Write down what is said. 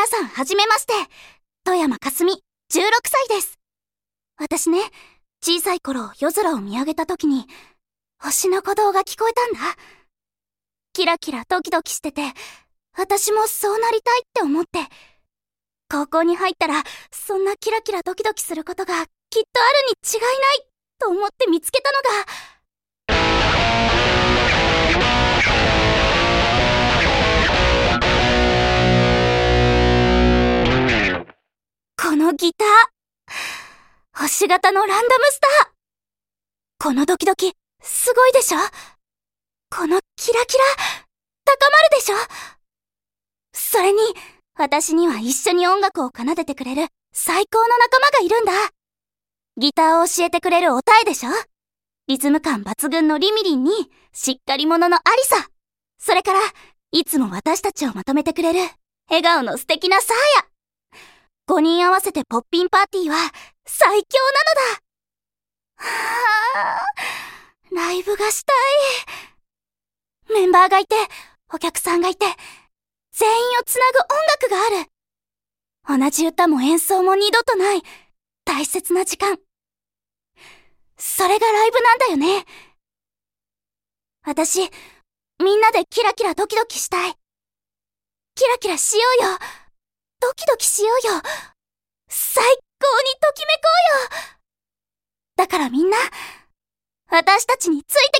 皆さんはじめまして。富山かすみ、16歳です。私ね、小さい頃夜空を見上げた時に、星の鼓動が聞こえたんだ。キラキラドキドキしてて、私もそうなりたいって思って。高校に入ったら、そんなキラキラドキドキすることがきっとあるに違いないと思って見つけたのが、のギター。星型のランダムスター。このドキドキ、すごいでしょ？このキラキラ、高まるでしょ？それに、私には一緒に音楽を奏でてくれる最高の仲間がいるんだ。ギターを教えてくれるおたえでしょ？リズム感抜群のリミリンに、しっかり者のアリサ。それから、いつも私たちをまとめてくれる、笑顔の素敵なサーヤ。5人合わせてポッピンパーティーは、最強なのだはぁ、ライブがしたい。メンバーがいて、お客さんがいて、全員をつなぐ音楽がある。同じ歌も演奏も二度とない、大切な時間。それがライブなんだよね。私、みんなでキラキラドキドキしたい。キラキラしようよ。ドキドキしようよ。最高にときめこうよ。だからみんな、私たちについてきて